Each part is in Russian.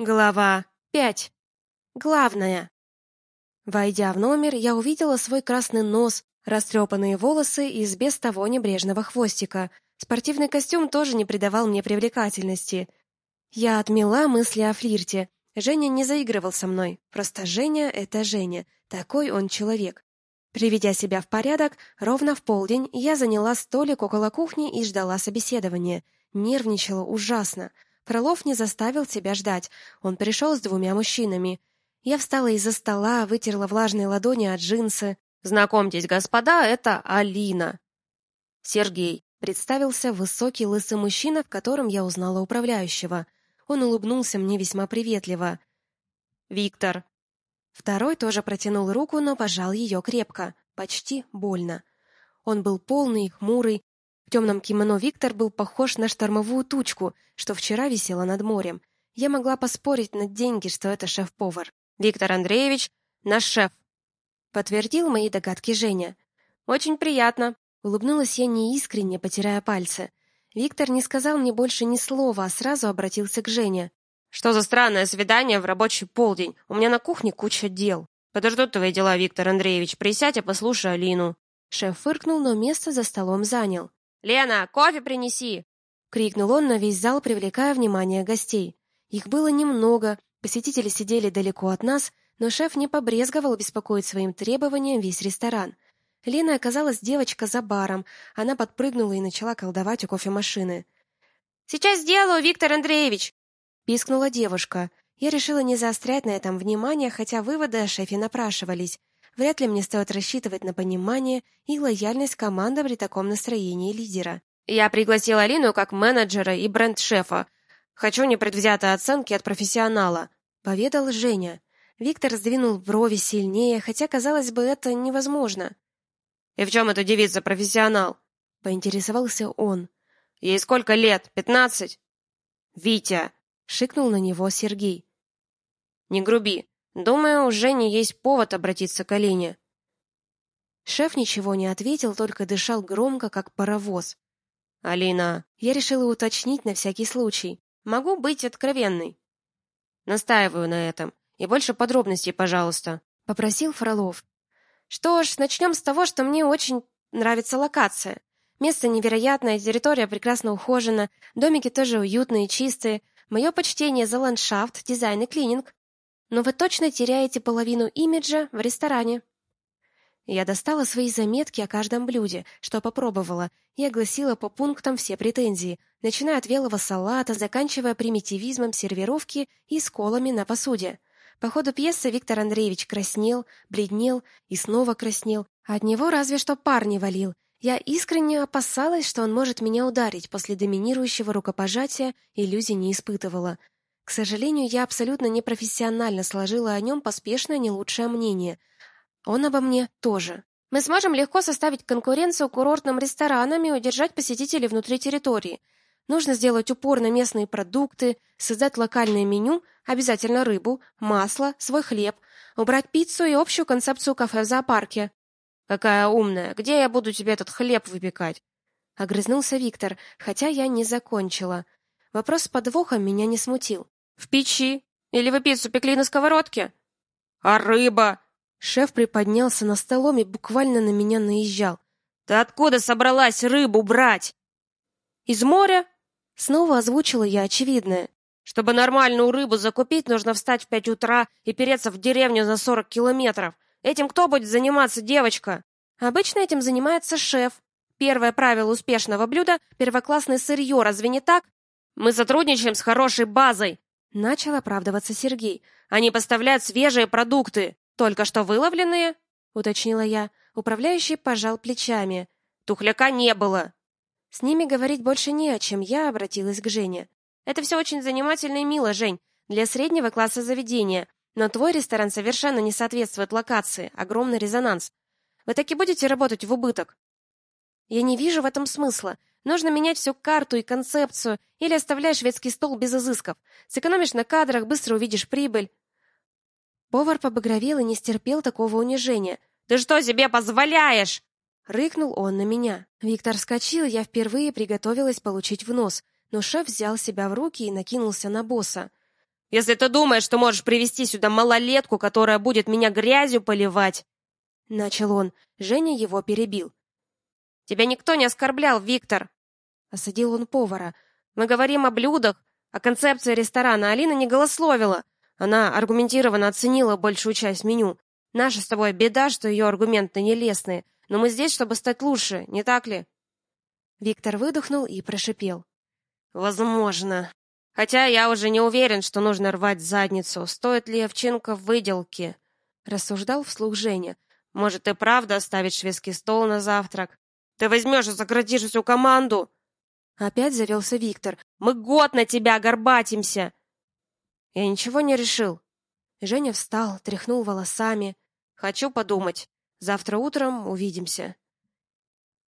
Глава 5. Главное. Войдя в номер, я увидела свой красный нос, растрепанные волосы и без того небрежного хвостика. Спортивный костюм тоже не придавал мне привлекательности. Я отмела мысли о флирте. Женя не заигрывал со мной. Просто Женя — это Женя. Такой он человек. Приведя себя в порядок, ровно в полдень я заняла столик около кухни и ждала собеседования. Нервничала ужасно. Фролов не заставил себя ждать. Он пришел с двумя мужчинами. Я встала из-за стола, вытерла влажные ладони от джинсы. «Знакомьтесь, господа, это Алина». «Сергей», — представился высокий лысый мужчина, в котором я узнала управляющего. Он улыбнулся мне весьма приветливо. «Виктор». Второй тоже протянул руку, но пожал ее крепко, почти больно. Он был полный хмурый, в темном кимоно Виктор был похож на штормовую тучку, что вчера висела над морем. Я могла поспорить на деньги, что это шеф-повар. «Виктор Андреевич, наш шеф», — подтвердил мои догадки Женя. «Очень приятно», — улыбнулась я неискренне, потирая пальцы. Виктор не сказал мне больше ни слова, а сразу обратился к Жене. «Что за странное свидание в рабочий полдень? У меня на кухне куча дел». «Подождут твои дела, Виктор Андреевич. Присядь и послушай Алину». Шеф фыркнул, но место за столом занял. «Лена, кофе принеси!» — крикнул он на весь зал, привлекая внимание гостей. Их было немного, посетители сидели далеко от нас, но шеф не побрезговал беспокоить своим требованием весь ресторан. Лена оказалась девочка за баром, она подпрыгнула и начала колдовать у кофемашины. «Сейчас сделаю, Виктор Андреевич!» — пискнула девушка. Я решила не заострять на этом внимание, хотя выводы о шефе напрашивались. Вряд ли мне стоит рассчитывать на понимание и лояльность команды при таком настроении лидера. Я пригласила Алину как менеджера и бренд-шефа. Хочу непредвзятой оценки от профессионала, поведал Женя. Виктор сдвинул брови сильнее, хотя казалось бы, это невозможно. И в чем эта девица профессионал? поинтересовался он. Ей сколько лет? Пятнадцать? Витя, шикнул на него Сергей. Не груби. Думаю, у Жени есть повод обратиться к Алине. Шеф ничего не ответил, только дышал громко, как паровоз. Алина, я решила уточнить на всякий случай. Могу быть откровенной. Настаиваю на этом. И больше подробностей, пожалуйста, попросил Фролов. Что ж, начнем с того, что мне очень нравится локация. Место невероятное, территория прекрасно ухожена, домики тоже уютные чистые. Мое почтение за ландшафт, дизайн и клининг. Но вы точно теряете половину имиджа в ресторане. Я достала свои заметки о каждом блюде, что попробовала, и огласила по пунктам все претензии, начиная от велого салата, заканчивая примитивизмом сервировки и сколами на посуде. По ходу пьесы Виктор Андреевич краснел, бледнел и снова краснел. От него разве что пар не валил. Я искренне опасалась, что он может меня ударить после доминирующего рукопожатия, иллюзий не испытывала. К сожалению, я абсолютно непрофессионально сложила о нем поспешное не лучшее мнение. Он обо мне тоже. Мы сможем легко составить конкуренцию курортным ресторанам и удержать посетителей внутри территории. Нужно сделать упор на местные продукты, создать локальное меню, обязательно рыбу, масло, свой хлеб, убрать пиццу и общую концепцию кафе в зоопарке. Какая умная. Где я буду тебе этот хлеб выпекать? огрызнулся Виктор, хотя я не закончила. Вопрос с подвохом меня не смутил. В печи? Или вы пиццу пекли на сковородке? А рыба? Шеф приподнялся на столом и буквально на меня наезжал. Ты откуда собралась рыбу брать? Из моря? Снова озвучила я очевидное. Чтобы нормальную рыбу закупить, нужно встать в пять утра и переться в деревню за сорок километров. Этим кто будет заниматься, девочка? Обычно этим занимается шеф. Первое правило успешного блюда — первоклассное сырье, разве не так? Мы сотрудничаем с хорошей базой, Начал оправдываться Сергей. Они поставляют свежие продукты, только что выловленные, уточнила я. Управляющий пожал плечами. Тухляка не было. С ними говорить больше не о чем, я обратилась к Жене. Это все очень занимательно и мило, Жень, для среднего класса заведения, но твой ресторан совершенно не соответствует локации, огромный резонанс. Вы таки будете работать в убыток? Я не вижу в этом смысла. Нужно менять всю карту и концепцию, или оставляешь шведский стол без изысков. Сэкономишь на кадрах, быстро увидишь прибыль. Повар побагровел и не стерпел такого унижения. «Ты что себе позволяешь?» Рыкнул он на меня. Виктор вскочил, я впервые приготовилась получить в нос, но шеф взял себя в руки и накинулся на босса. Если ты думаешь, что можешь привести сюда малолетку, которая будет меня грязью поливать, начал он. Женя его перебил. Тебя никто не оскорблял, Виктор, осадил он повара. Мы говорим о блюдах, о концепции ресторана. Алина не голословила. Она аргументированно оценила большую часть меню. Наша с тобой беда, что ее аргументы нелестные, но мы здесь, чтобы стать лучше, не так ли? Виктор выдохнул и прошипел: Возможно. Хотя я уже не уверен, что нужно рвать задницу. Стоит ли овчинка в выделке? Рассуждал вслух Женя. Может, и правда оставить шведский стол на завтрак? Ты возьмешь и сократишь всю команду. Опять завелся Виктор. Мы год на тебя горбатимся. Я ничего не решил. Женя встал, тряхнул волосами. Хочу подумать. Завтра утром увидимся.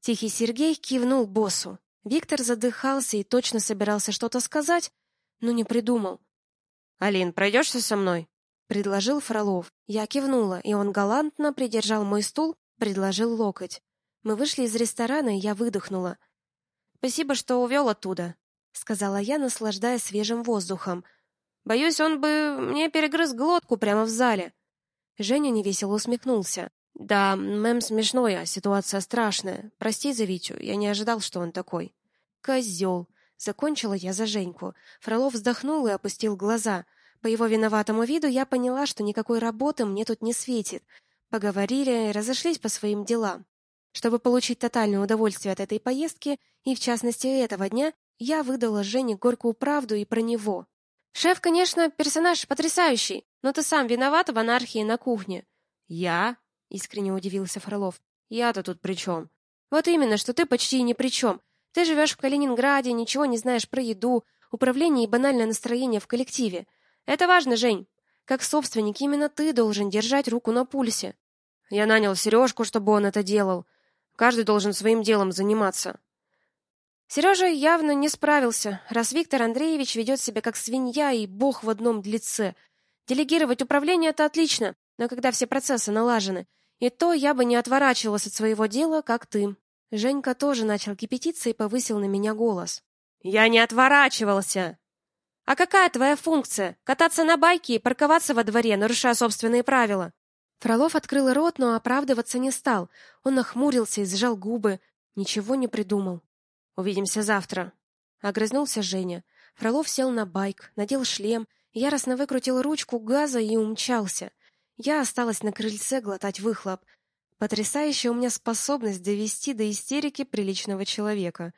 Тихий Сергей кивнул боссу. Виктор задыхался и точно собирался что-то сказать, но не придумал. Алин, пройдешься со мной? предложил Фролов. Я кивнула, и он галантно придержал мой стул, предложил локоть. Мы вышли из ресторана, и я выдохнула. Спасибо, что увел оттуда, сказала я, наслаждаясь свежим воздухом. Боюсь, он бы мне перегрыз глотку прямо в зале. Женя невесело усмехнулся. Да, мэм смешной, а ситуация страшная. Прости за Витю, я не ожидал, что он такой. Козел. Закончила я за Женьку. Фролов вздохнул и опустил глаза. По его виноватому виду я поняла, что никакой работы мне тут не светит. Поговорили разошлись по своим делам. Чтобы получить тотальное удовольствие от этой поездки, и в частности этого дня, я выдала Жене горькую правду и про него. Шеф, конечно, персонаж потрясающий, но ты сам виноват в анархии на кухне. Я? искренне удивился Фролов. Я-то тут при чем?» Вот именно, что ты почти ни при чем. Ты живешь в Калининграде, ничего не знаешь про еду, управление и банальное настроение в коллективе. Это важно, Жень. Как собственник, именно ты должен держать руку на пульсе. Я нанял Сережку, чтобы он это делал. Каждый должен своим делом заниматься. Сережа явно не справился, раз Виктор Андреевич ведет себя как свинья и бог в одном лице. Делегировать управление это отлично, но когда все процессы налажены, и то я бы не отворачивалась от своего дела, как ты. Женька тоже начал кипятиться и повысил на меня голос. Я не отворачивался. А какая твоя функция? Кататься на байке и парковаться во дворе, нарушая собственные правила? Фролов открыл рот, но оправдываться не стал. Он нахмурился и сжал губы, ничего не придумал. Увидимся завтра, огрызнулся Женя. Фролов сел на байк, надел шлем, яростно выкрутил ручку газа и умчался. Я осталась на крыльце глотать выхлоп. Потрясающая у меня способность довести до истерики приличного человека.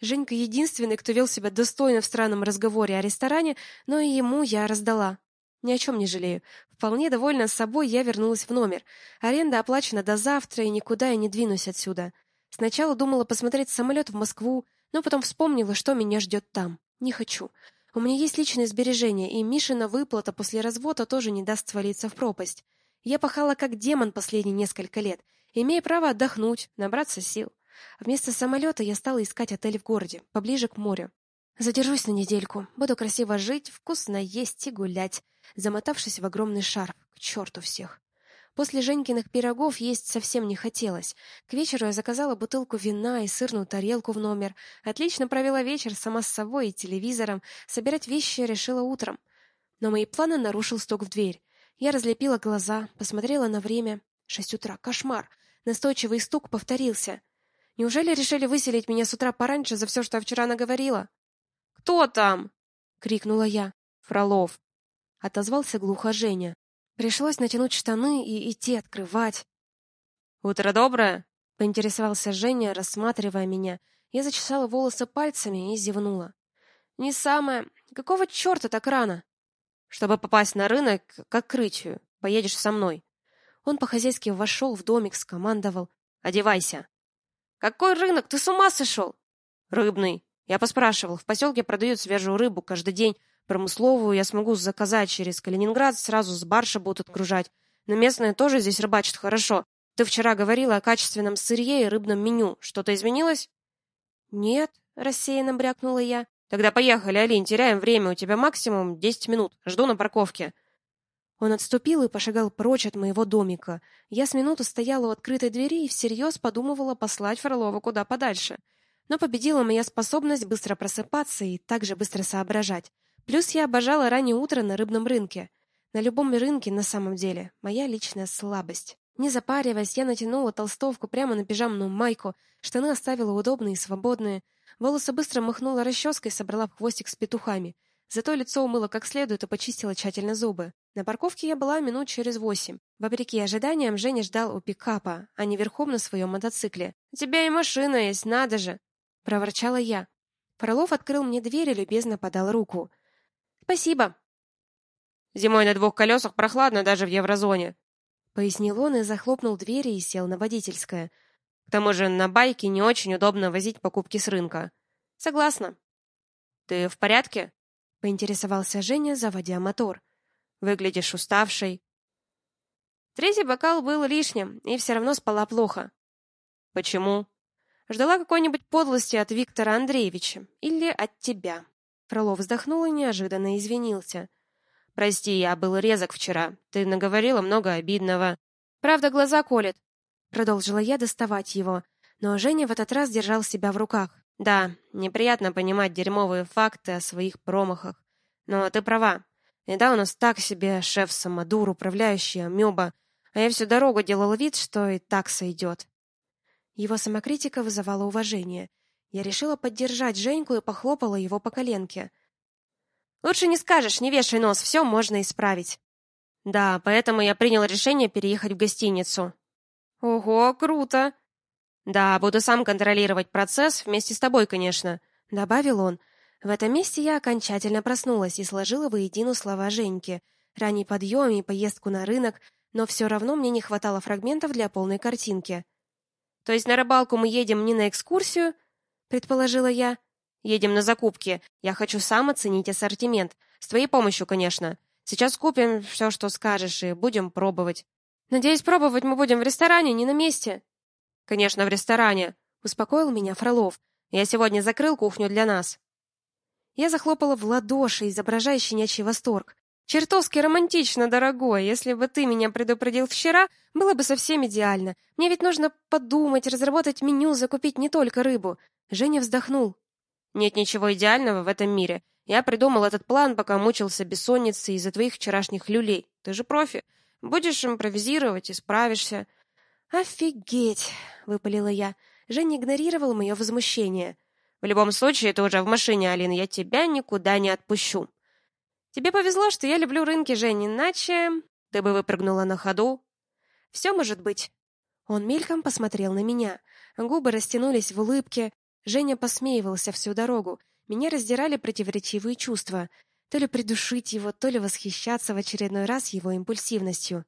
Женька единственный, кто вел себя достойно в странном разговоре о ресторане, но и ему я раздала. Ни о чем не жалею. Вполне довольна собой, я вернулась в номер. Аренда оплачена до завтра, и никуда я не двинусь отсюда. Сначала думала посмотреть самолет в Москву, но потом вспомнила, что меня ждет там. Не хочу. У меня есть личные сбережения, и Мишина выплата после развода тоже не даст свалиться в пропасть. Я пахала как демон последние несколько лет, имея право отдохнуть, набраться сил. Вместо самолета я стала искать отель в городе, поближе к морю. Задержусь на недельку, буду красиво жить, вкусно есть и гулять, замотавшись в огромный шарф. К черту всех. После Женькиных пирогов есть совсем не хотелось. К вечеру я заказала бутылку вина и сырную тарелку в номер. Отлично провела вечер сама с собой и телевизором. Собирать вещи решила утром. Но мои планы нарушил стук в дверь. Я разлепила глаза, посмотрела на время. Шесть утра. Кошмар. Настойчивый стук повторился. Неужели решили выселить меня с утра пораньше за все, что я вчера наговорила? Кто там? крикнула я. Фролов. Отозвался глухо Женя. Пришлось натянуть штаны и идти открывать. Утро доброе, поинтересовался Женя, рассматривая меня. Я зачесала волосы пальцами и зевнула. Не самое. Какого черта так рано? Чтобы попасть на рынок к открытию, поедешь со мной. Он по-хозяйски вошел в домик, скомандовал: "Одевайся". Какой рынок? Ты с ума сошел?» Рыбный. Я поспрашивал, в поселке продают свежую рыбу каждый день. Промысловую я смогу заказать через Калининград, сразу с баржи будут отгружать. Но местные тоже здесь рыбачат хорошо. Ты вчера говорила о качественном сырье и рыбном меню. Что-то изменилось? Нет, рассеянно брякнула я. Тогда поехали, Алин, теряем время, у тебя максимум десять минут. Жду на парковке. Он отступил и пошагал прочь от моего домика. Я с минуту стояла у открытой двери и всерьез подумывала послать Фролова куда подальше. Но победила моя способность быстро просыпаться и также быстро соображать. Плюс я обожала раннее утро на рыбном рынке. На любом рынке, на самом деле, моя личная слабость. Не запариваясь, я натянула толстовку прямо на пижамную майку, штаны оставила удобные и свободные, волосы быстро махнула расческой и собрала в хвостик с петухами. Зато лицо умыла как следует и почистила тщательно зубы. На парковке я была минут через восемь. Вопреки ожиданиям, Женя ждал у пикапа, а не верхом на своем мотоцикле. «У тебя и машина есть, надо же!» — проворчала я. Фролов открыл мне дверь и любезно подал руку. «Спасибо!» «Зимой на двух колесах прохладно даже в еврозоне», — пояснил он и захлопнул двери и сел на водительское. «К тому же на байке не очень удобно возить покупки с рынка». «Согласна». «Ты в порядке?» — поинтересовался Женя, заводя мотор. «Выглядишь уставшей». Третий бокал был лишним, и все равно спала плохо. «Почему?» «Ждала какой-нибудь подлости от Виктора Андреевича. Или от тебя». Фролов вздохнул и неожиданно извинился. Прости, я был резок вчера. Ты наговорила много обидного. Правда, глаза колет. Продолжила я доставать его, но Женя в этот раз держал себя в руках. Да, неприятно понимать дерьмовые факты о своих промахах. Но ты права. И да, у нас так себе шеф-самодур, управляющий амеба, а я всю дорогу делал вид, что и так сойдет. Его самокритика вызывала уважение. Я решила поддержать Женьку и похлопала его по коленке. Лучше не скажешь, не вешай нос, все можно исправить. Да, поэтому я принял решение переехать в гостиницу. Ого, круто. Да, буду сам контролировать процесс вместе с тобой, конечно, добавил он. В этом месте я окончательно проснулась и сложила воедино слова Женьки. Ранний подъем и поездку на рынок, но все равно мне не хватало фрагментов для полной картинки. То есть на рыбалку мы едем не на экскурсию, предположила я. Едем на закупки. Я хочу сам оценить ассортимент. С твоей помощью, конечно. Сейчас купим все, что скажешь, и будем пробовать. Надеюсь, пробовать мы будем в ресторане, не на месте. Конечно, в ресторане, успокоил меня Фролов. Я сегодня закрыл кухню для нас. Я захлопала в ладоши, изображая щенячий восторг. Чертовски романтично, дорогой. Если бы ты меня предупредил вчера, было бы совсем идеально. Мне ведь нужно подумать, разработать меню, закупить не только рыбу. Женя вздохнул. Нет ничего идеального в этом мире. Я придумал этот план, пока мучился бессонницей из-за твоих вчерашних люлей. Ты же профи. Будешь импровизировать и справишься. Офигеть, выпалила я. Женя игнорировал мое возмущение. В любом случае, ты уже в машине, Алина, я тебя никуда не отпущу. Тебе повезло, что я люблю рынки, Жень, иначе ты бы выпрыгнула на ходу. Все может быть. Он мельком посмотрел на меня. Губы растянулись в улыбке, Женя посмеивался всю дорогу. Меня раздирали противоречивые чувства. То ли придушить его, то ли восхищаться в очередной раз его импульсивностью.